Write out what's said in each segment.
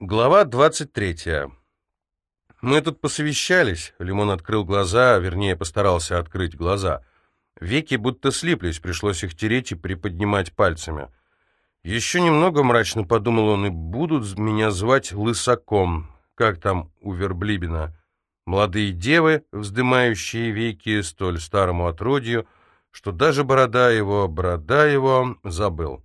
Глава 23. Мы тут посовещались. Лимон открыл глаза, вернее, постарался открыть глаза. Веки будто слиплись, пришлось их тереть и приподнимать пальцами. Еще немного мрачно подумал он, и будут меня звать Лысаком, как там у Верблибина. Молодые девы, вздымающие веки столь старому отродью, что даже борода его, борода его забыл.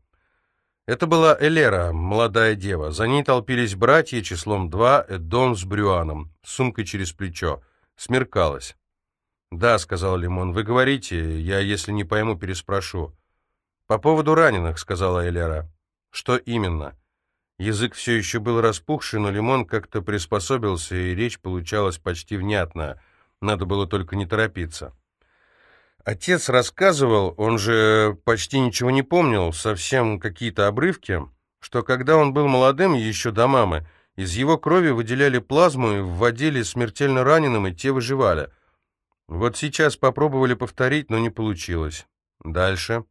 Это была Элера, молодая дева. За ней толпились братья числом два, Эдон с Брюаном, с сумкой через плечо. Смеркалось. «Да», — сказал Лимон, — «вы говорите, я, если не пойму, переспрошу». «По поводу раненых», — сказала Элера. «Что именно?» Язык все еще был распухший, но Лимон как-то приспособился, и речь получалась почти внятная. Надо было только не торопиться. Отец рассказывал, он же почти ничего не помнил, совсем какие-то обрывки, что когда он был молодым, еще до мамы, из его крови выделяли плазму и вводили смертельно раненым, и те выживали. Вот сейчас попробовали повторить, но не получилось. Дальше.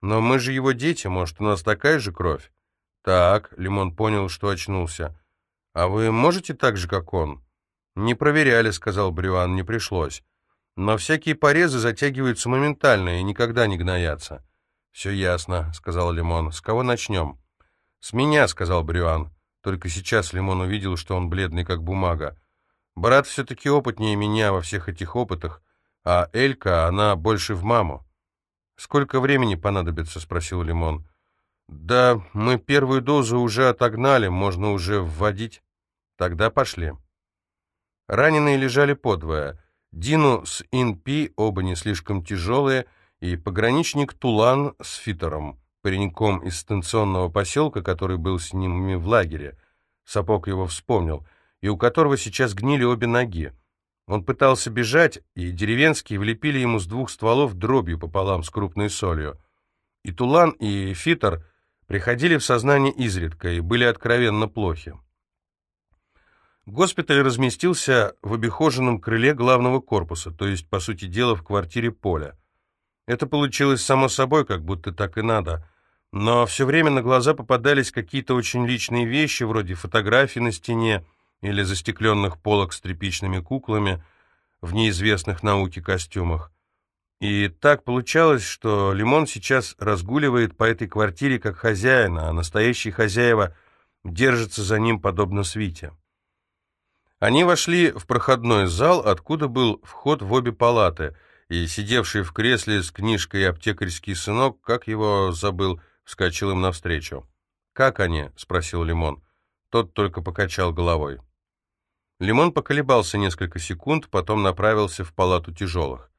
Но мы же его дети, может, у нас такая же кровь? Так, Лимон понял, что очнулся. А вы можете так же, как он? Не проверяли, сказал Брюан, не пришлось. Но всякие порезы затягиваются моментально и никогда не гноятся. «Все ясно», — сказал Лимон. «С кого начнем?» «С меня», — сказал Брюан. Только сейчас Лимон увидел, что он бледный, как бумага. «Брат все-таки опытнее меня во всех этих опытах, а Элька, она больше в маму». «Сколько времени понадобится?» — спросил Лимон. «Да, мы первую дозу уже отогнали, можно уже вводить». «Тогда пошли». Раненые лежали подвое. Дину с Инпи, оба не слишком тяжелые, и пограничник Тулан с Фитером, пареньком из станционного поселка, который был с ними в лагере. Сапог его вспомнил, и у которого сейчас гнили обе ноги. Он пытался бежать, и деревенские влепили ему с двух стволов дробью пополам с крупной солью. И Тулан, и Фитер приходили в сознание изредка и были откровенно плохи. Госпиталь разместился в обихоженном крыле главного корпуса, то есть, по сути дела, в квартире Поля. Это получилось само собой, как будто так и надо. Но все время на глаза попадались какие-то очень личные вещи, вроде фотографий на стене или застекленных полок с тряпичными куклами в неизвестных науке костюмах. И так получалось, что Лимон сейчас разгуливает по этой квартире как хозяин, а настоящие хозяева держатся за ним подобно свите. Они вошли в проходной зал, откуда был вход в обе палаты, и сидевший в кресле с книжкой аптекарский сынок, как его забыл, вскочил им навстречу. «Как они?» — спросил Лимон. Тот только покачал головой. Лимон поколебался несколько секунд, потом направился в палату тяжелых.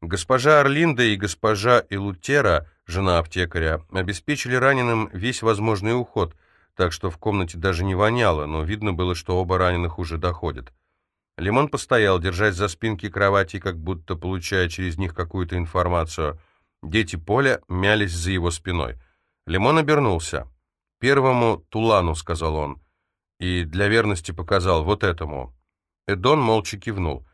Госпожа Орлинда и госпожа Илутера, жена аптекаря, обеспечили раненым весь возможный уход — так что в комнате даже не воняло, но видно было, что оба раненых уже доходят. Лимон постоял, держась за спинки кровати, как будто получая через них какую-то информацию. Дети Поля мялись за его спиной. Лимон обернулся. «Первому Тулану», — сказал он, и для верности показал вот этому. Эдон молча кивнул.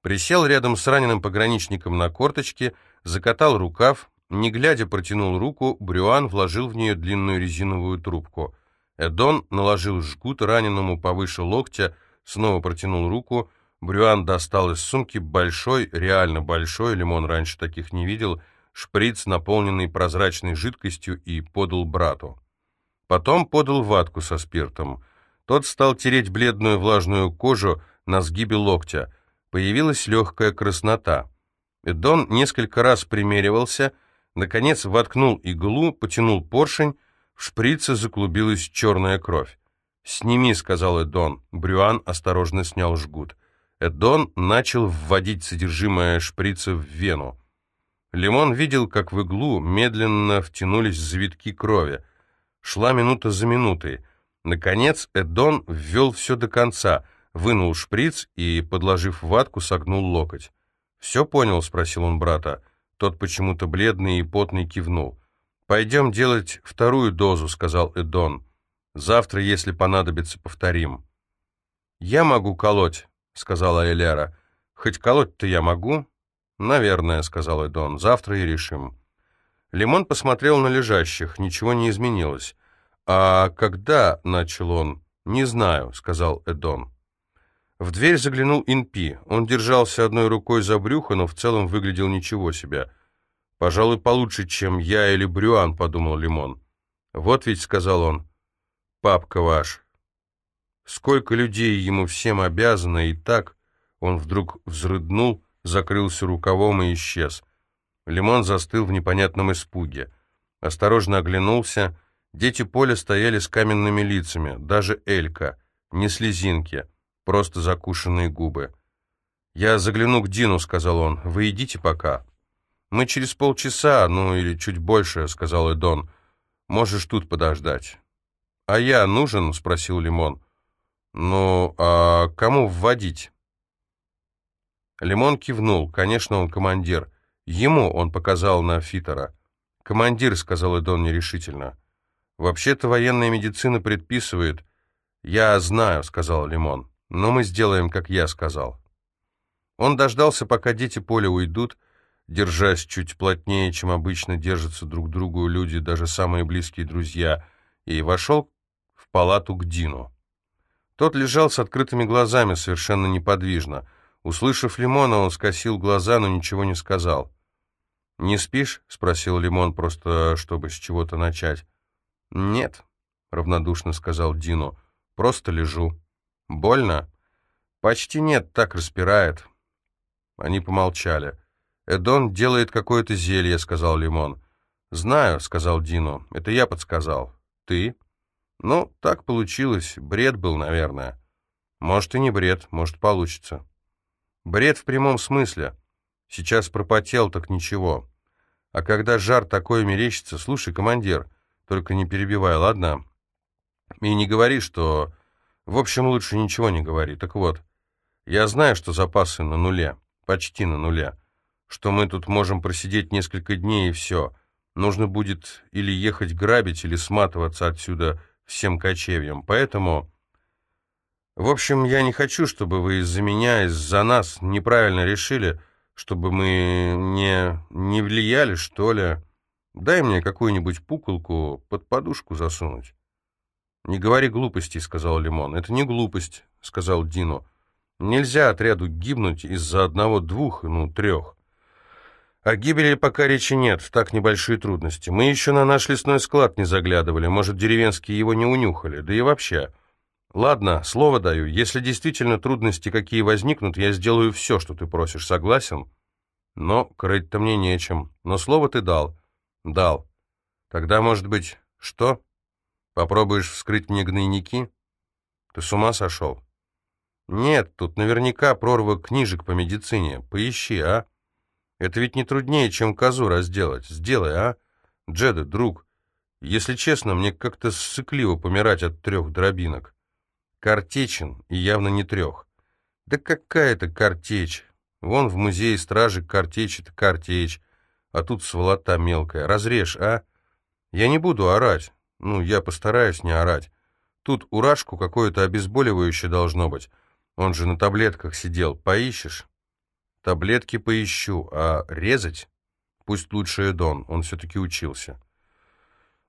Присел рядом с раненым пограничником на корточке, закатал рукав, не глядя протянул руку, Брюан вложил в нее длинную резиновую трубку — Эдон наложил жгут раненому повыше локтя, снова протянул руку. Брюан достал из сумки большой, реально большой, Лимон раньше таких не видел, шприц, наполненный прозрачной жидкостью, и подал брату. Потом подал ватку со спиртом. Тот стал тереть бледную влажную кожу на сгибе локтя. Появилась легкая краснота. Эдон несколько раз примеривался, наконец воткнул иглу, потянул поршень, в шприце заклубилась черная кровь. «Сними», — сказал Эдон. Брюан осторожно снял жгут. Эдон начал вводить содержимое шприца в вену. Лимон видел, как в иглу медленно втянулись завитки крови. Шла минута за минутой. Наконец Эдон ввел все до конца, вынул шприц и, подложив ватку, согнул локоть. «Все понял?» — спросил он брата. Тот почему-то бледный и потный кивнул. «Пойдем делать вторую дозу», — сказал Эдон. «Завтра, если понадобится, повторим». «Я могу колоть», — сказала Эляра. «Хоть колоть-то я могу?» «Наверное», — сказал Эдон. «Завтра и решим». Лимон посмотрел на лежащих. Ничего не изменилось. «А когда?» — начал он. «Не знаю», — сказал Эдон. В дверь заглянул Инпи. Он держался одной рукой за брюхо, но в целом выглядел ничего себе. «Пожалуй, получше, чем я или Брюан», — подумал Лимон. «Вот ведь», — сказал он, — «папка ваш». Сколько людей ему всем обязано, и так он вдруг взрыднул, закрылся рукавом и исчез. Лимон застыл в непонятном испуге. Осторожно оглянулся. Дети поля стояли с каменными лицами, даже Элька, не слезинки, просто закушенные губы. «Я загляну к Дину», — сказал он. «Вы идите пока». «Мы через полчаса, ну или чуть больше», — сказал Эдон. «Можешь тут подождать». «А я нужен?» — спросил Лимон. «Ну, а кому вводить?» Лимон кивнул. Конечно, он командир. Ему он показал на Фитера. «Командир», — сказал Эдон нерешительно. «Вообще-то военная медицина предписывает...» «Я знаю», — сказал Лимон. «Но мы сделаем, как я сказал». Он дождался, пока дети поля уйдут, держась чуть плотнее, чем обычно держатся друг другу люди, даже самые близкие друзья, и вошел в палату к Дину. Тот лежал с открытыми глазами, совершенно неподвижно. Услышав Лимона, он скосил глаза, но ничего не сказал. «Не спишь?» — спросил Лимон, просто чтобы с чего-то начать. «Нет», — равнодушно сказал Дину, — «просто лежу». «Больно?» «Почти нет, так распирает». Они помолчали. «Эдон делает какое-то зелье», — сказал Лимон. «Знаю», — сказал Дину, — «это я подсказал». «Ты?» «Ну, так получилось. Бред был, наверное». «Может, и не бред, может, получится». «Бред в прямом смысле». Сейчас пропотел, так ничего. А когда жар такой мерещится, слушай, командир, только не перебивай, ладно? И не говори, что... В общем, лучше ничего не говори. Так вот, я знаю, что запасы на нуле, почти на нуле, что мы тут можем просидеть несколько дней и все. Нужно будет или ехать грабить, или сматываться отсюда всем кочевьям. Поэтому... В общем, я не хочу, чтобы вы из-за меня, из-за нас неправильно решили чтобы мы не, не влияли, что ли. Дай мне какую-нибудь пуколку под подушку засунуть». «Не говори глупостей», — сказал Лимон. «Это не глупость», — сказал Дину. «Нельзя отряду гибнуть из-за одного-двух, ну, трех. О гибели пока речи нет, так небольшие трудности. Мы еще на наш лесной склад не заглядывали, может, деревенские его не унюхали, да и вообще...» «Ладно, слово даю. Если действительно трудности какие возникнут, я сделаю все, что ты просишь. Согласен?» «Но крыть-то мне нечем. Но слово ты дал». «Дал. Тогда, может быть, что? Попробуешь вскрыть мне гнойники? Ты с ума сошел?» «Нет, тут наверняка прорва книжек по медицине. Поищи, а? Это ведь не труднее, чем козу разделать. Сделай, а? Джеда, друг, если честно, мне как-то сыкливо помирать от трех дробинок». Картечен, и явно не трех. Да какая-то картечь. Вон в музее стражи картечь — это картечь, а тут сволота мелкая. Разрежь, а? Я не буду орать. Ну, я постараюсь не орать. Тут урашку какое-то обезболивающее должно быть. Он же на таблетках сидел. Поищешь? Таблетки поищу, а резать? Пусть лучше Эдон, он все-таки учился.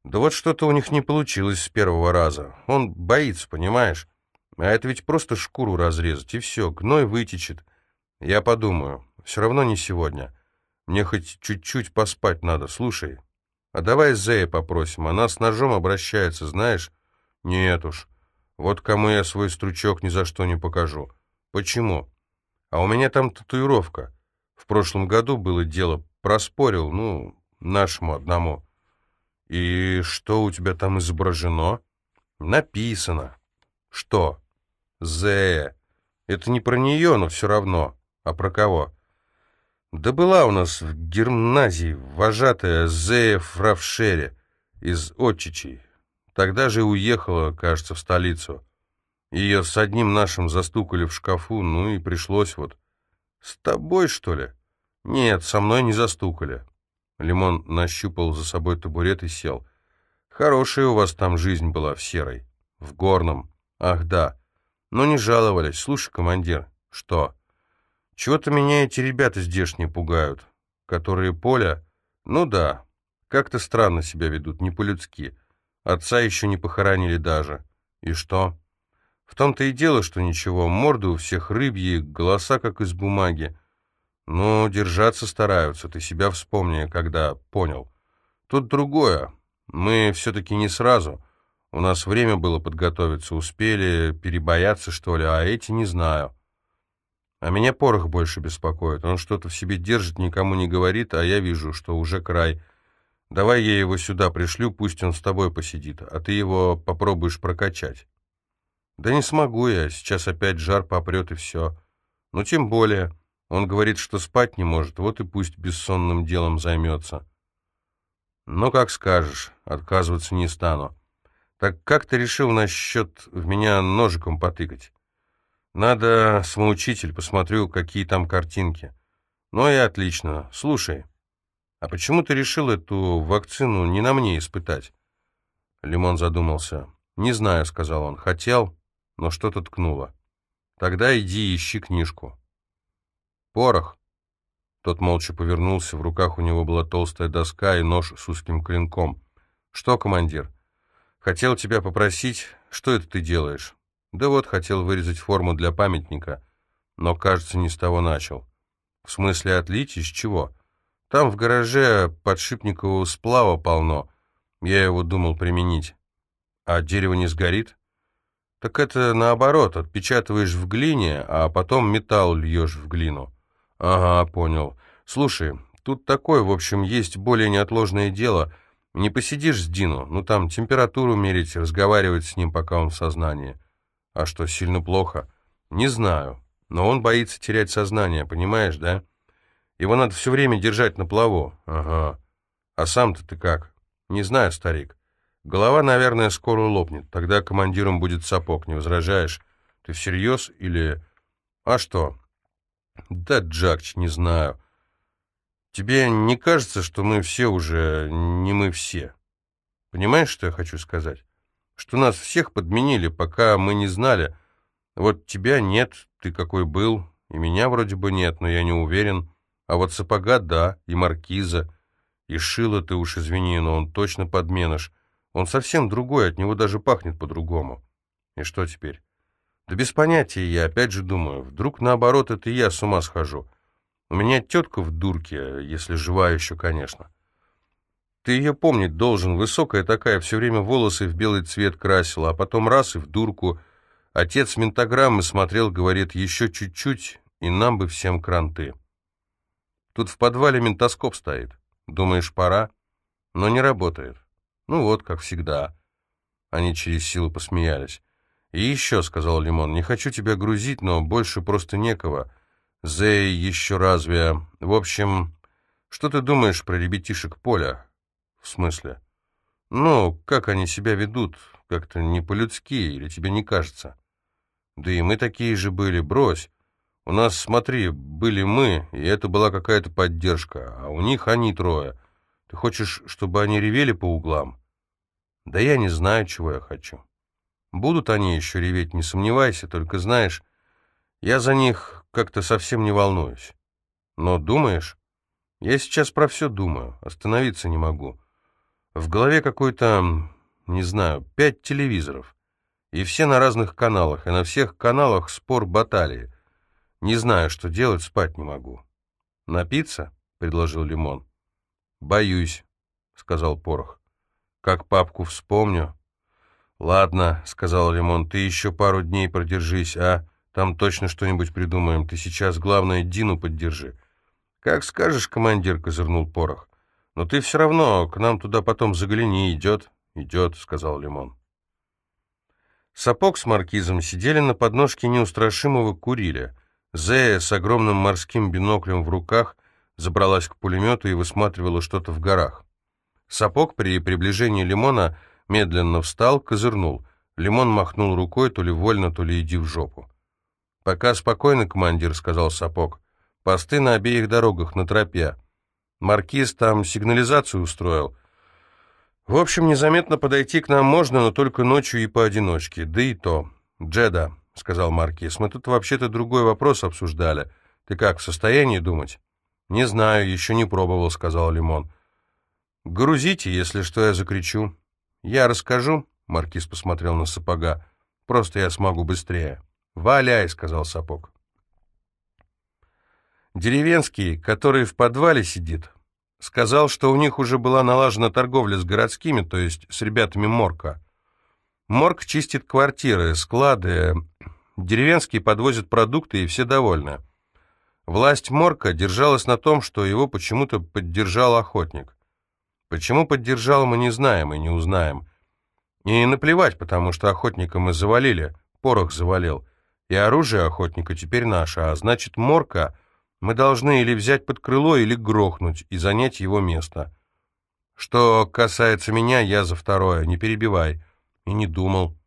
Да вот что-то у них не получилось с первого раза. Он боится, понимаешь? А это ведь просто шкуру разрезать, и все, гной вытечет. Я подумаю, все равно не сегодня. Мне хоть чуть-чуть поспать надо, слушай. А давай Зея попросим, она с ножом обращается, знаешь? Нет уж, вот кому я свой стручок ни за что не покажу. Почему? А у меня там татуировка. В прошлом году было дело, проспорил, ну, нашему одному. И что у тебя там изображено? Написано. Что? Зе. Это не про нее, но все равно. А про кого? Да была у нас в гимназии вожатая Зея Фравшере из Отчичей. Тогда же уехала, кажется, в столицу. Ее с одним нашим застукали в шкафу, ну и пришлось вот. С тобой, что ли? Нет, со мной не застукали. Лимон нащупал за собой табурет и сел. Хорошая у вас там жизнь была в Серой. В Горном. Ах, да. Но не жаловались. Слушай, командир, что? Чего-то меня эти ребята здешние пугают, которые Поля... Ну да, как-то странно себя ведут, не по-людски. Отца еще не похоронили даже. И что? В том-то и дело, что ничего, морды у всех рыбьи, голоса как из бумаги. Ну, держаться стараются, ты себя вспомни, когда понял. Тут другое. Мы все-таки не сразу. У нас время было подготовиться, успели перебояться, что ли, а эти не знаю. А меня порох больше беспокоит. Он что-то в себе держит, никому не говорит, а я вижу, что уже край. Давай я его сюда пришлю, пусть он с тобой посидит, а ты его попробуешь прокачать. Да не смогу я, сейчас опять жар попрет и все. Ну, тем более, он говорит, что спать не может, вот и пусть бессонным делом займется. Ну, как скажешь, отказываться не стану. Так как ты решил насчет в меня ножиком потыкать? Надо самоучитель, посмотрю, какие там картинки. Ну и отлично. Слушай, а почему ты решил эту вакцину не на мне испытать? Лимон задумался. Не знаю, сказал он. Хотел, но что-то ткнуло. Тогда иди ищи книжку. Порох. Тот молча повернулся, в руках у него была толстая доска и нож с узким клинком. «Что, командир?» «Хотел тебя попросить, что это ты делаешь?» «Да вот, хотел вырезать форму для памятника, но, кажется, не с того начал». «В смысле отлить? Из чего?» «Там в гараже подшипникового сплава полно. Я его думал применить». «А дерево не сгорит?» «Так это наоборот, отпечатываешь в глине, а потом металл льешь в глину». «Ага, понял. Слушай, тут такое, в общем, есть более неотложное дело. Не посидишь с Дину, ну там температуру мерить, разговаривать с ним, пока он в сознании. А что, сильно плохо? Не знаю, но он боится терять сознание, понимаешь, да? Его надо все время держать на плаву. Ага. А сам-то ты как? Не знаю, старик. Голова, наверное, скоро лопнет. Тогда командиром будет сапог, не возражаешь? Ты всерьез или... А что? Да, Джакч, не знаю. Тебе не кажется, что мы все уже не мы все? Понимаешь, что я хочу сказать? Что нас всех подменили, пока мы не знали. Вот тебя нет, ты какой был, и меня вроде бы нет, но я не уверен. А вот сапога, да, и маркиза, и шила ты уж извини, но он точно подменыш. Он совсем другой, от него даже пахнет по-другому. И что теперь? Да без понятия я опять же думаю. Вдруг наоборот это я с ума схожу. У меня тетка в дурке, если жива еще, конечно. Ты ее помнить должен. Высокая такая, все время волосы в белый цвет красила, а потом раз и в дурку. Отец ментограммы смотрел, говорит, еще чуть-чуть, и нам бы всем кранты. Тут в подвале ментоскоп стоит. Думаешь, пора? Но не работает. Ну вот, как всегда. Они через силу посмеялись. «И еще», — сказал Лимон, — «не хочу тебя грузить, но больше просто некого. Зей еще разве... В общем, что ты думаешь про ребятишек Поля?» «В смысле?» «Ну, как они себя ведут? Как-то не по-людски, или тебе не кажется?» «Да и мы такие же были, брось. У нас, смотри, были мы, и это была какая-то поддержка, а у них они трое. Ты хочешь, чтобы они ревели по углам?» «Да я не знаю, чего я хочу». Будут они еще реветь, не сомневайся, только знаешь, я за них как-то совсем не волнуюсь. Но думаешь? Я сейчас про все думаю, остановиться не могу. В голове какой-то, не знаю, пять телевизоров. И все на разных каналах, и на всех каналах спор баталии. Не знаю, что делать, спать не могу. «Напиться?» — предложил Лимон. «Боюсь», — сказал Порох. «Как папку вспомню, «Ладно», — сказал Лимон, — «ты еще пару дней продержись, а? Там точно что-нибудь придумаем. Ты сейчас, главное, Дину поддержи». «Как скажешь, командир», — козырнул Порох. «Но ты все равно к нам туда потом загляни, идет». «Идет», — сказал Лимон. Сапог с маркизом сидели на подножке неустрашимого курили. Зея с огромным морским биноклем в руках забралась к пулемету и высматривала что-то в горах. Сапог при приближении Лимона медленно встал, козырнул. Лимон махнул рукой, то ли вольно, то ли иди в жопу. «Пока спокойно, командир», — сказал Сапог. «Посты на обеих дорогах, на тропе. Маркиз там сигнализацию устроил. В общем, незаметно подойти к нам можно, но только ночью и поодиночке. Да и то. Джеда», — сказал Маркиз, — «мы тут вообще-то другой вопрос обсуждали. Ты как, в состоянии думать?» «Не знаю, еще не пробовал», — сказал Лимон. «Грузите, если что, я закричу». «Я расскажу», — Маркиз посмотрел на сапога. Просто я смогу быстрее». «Валяй», — сказал Сапог. Деревенский, который в подвале сидит, сказал, что у них уже была налажена торговля с городскими, то есть с ребятами Морка. Морг чистит квартиры, склады, деревенские подвозят продукты, и все довольны. Власть Морка держалась на том, что его почему-то поддержал охотник. Почему поддержал, мы не знаем и не узнаем. И наплевать, потому что охотника мы завалили, порох завалил, и оружие охотника теперь наше, а значит Морка мы должны или взять под крыло, или грохнуть и занять его место. Что касается меня, я за второе, не перебивай. И не думал.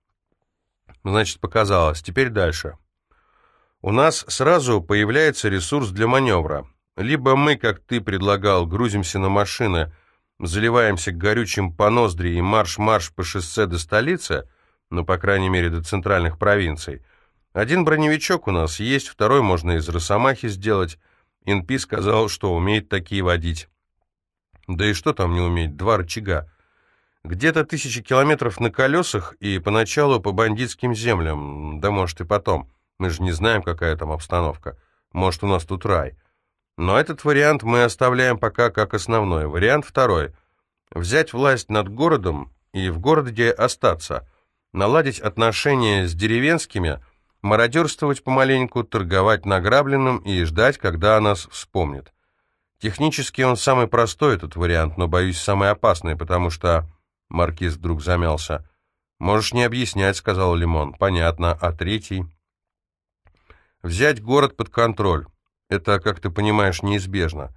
Значит, показалось. Теперь дальше. У нас сразу появляется ресурс для маневра. Либо мы, как ты предлагал, грузимся на машины, заливаемся горючим по ноздри и марш-марш по шоссе до столицы, ну, по крайней мере, до центральных провинций. Один броневичок у нас есть, второй можно из Росомахи сделать. Инпи сказал, что умеет такие водить. Да и что там не уметь, два рычага. Где-то тысячи километров на колесах и поначалу по бандитским землям, да может и потом. Мы же не знаем, какая там обстановка. Может, у нас тут рай. Но этот вариант мы оставляем пока как основной. Вариант второй. Взять власть над городом и в городе остаться. Наладить отношения с деревенскими, мародерствовать помаленьку, торговать награбленным и ждать, когда о нас вспомнит. Технически он самый простой, этот вариант, но, боюсь, самый опасный, потому что... Маркиз вдруг замялся. «Можешь не объяснять», — сказал Лимон. «Понятно. А третий?» «Взять город под контроль. Это, как ты понимаешь, неизбежно.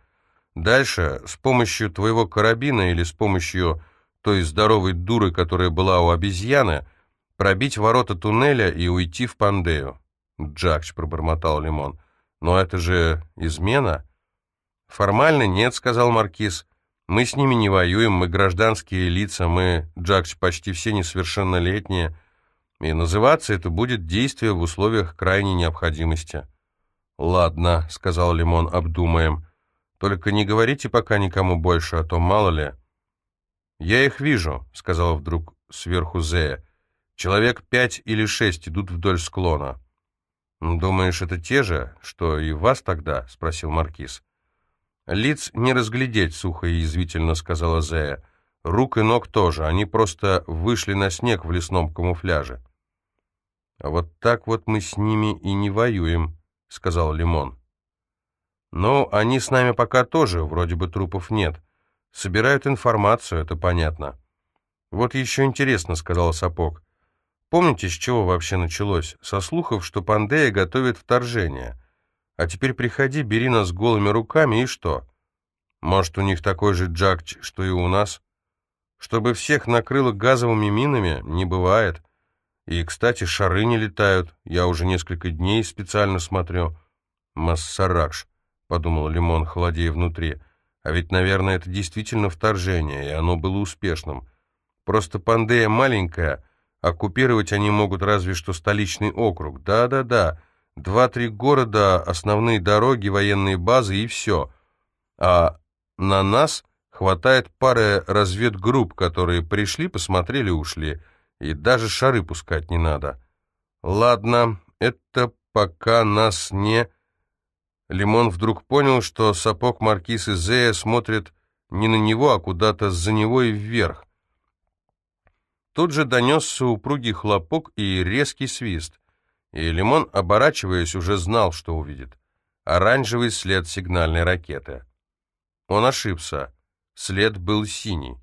Дальше, с помощью твоего карабина или с помощью той здоровой дуры, которая была у обезьяны, пробить ворота туннеля и уйти в Пандею. Джакч пробормотал Лимон. Но это же измена? Формально нет, сказал Маркиз. Мы с ними не воюем, мы гражданские лица, мы, Джакч, почти все несовершеннолетние. И называться это будет действие в условиях крайней необходимости. «Ладно», — сказал Лимон, — «обдумаем. Только не говорите пока никому больше, а то мало ли». «Я их вижу», — сказал вдруг сверху Зея. Человек пять или шесть идут вдоль склона. «Думаешь, это те же, что и вас тогда?» — спросил Маркиз. «Лиц не разглядеть», — сухо и язвительно сказала Зея. «Рук и ног тоже, они просто вышли на снег в лесном камуфляже». «А вот так вот мы с ними и не воюем», — сказал Лимон. «Ну, они с нами пока тоже, вроде бы трупов нет. Собирают информацию, это понятно». «Вот еще интересно», — сказал Сапог. Помните, с чего вообще началось? Со слухов, что Пандея готовит вторжение. А теперь приходи, бери нас голыми руками, и что? Может, у них такой же джакч, что и у нас? Чтобы всех накрыло газовыми минами, не бывает. И, кстати, шары не летают. Я уже несколько дней специально смотрю. Массаракш, подумал Лимон, холодея внутри. А ведь, наверное, это действительно вторжение, и оно было успешным. Просто Пандея маленькая — Оккупировать они могут разве что столичный округ. Да-да-да, два-три города, основные дороги, военные базы и все. А на нас хватает пары разведгрупп, которые пришли, посмотрели, ушли. И даже шары пускать не надо. Ладно, это пока нас не... Лимон вдруг понял, что сапог маркиз Зея смотрит не на него, а куда-то за него и вверх. Тут же донесся упругий хлопок и резкий свист, и Лимон, оборачиваясь, уже знал, что увидит. Оранжевый след сигнальной ракеты. Он ошибся. След был синий.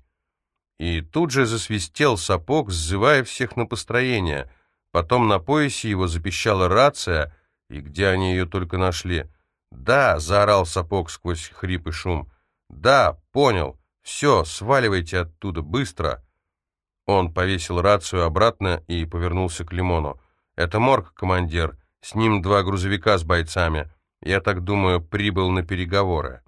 И тут же засвистел сапог, сзывая всех на построение. Потом на поясе его запищала рация, и где они ее только нашли. «Да!» — заорал сапог сквозь хрип и шум. «Да, понял. Все, сваливайте оттуда, быстро!» Он повесил рацию обратно и повернулся к Лимону. «Это морг, командир. С ним два грузовика с бойцами. Я так думаю, прибыл на переговоры».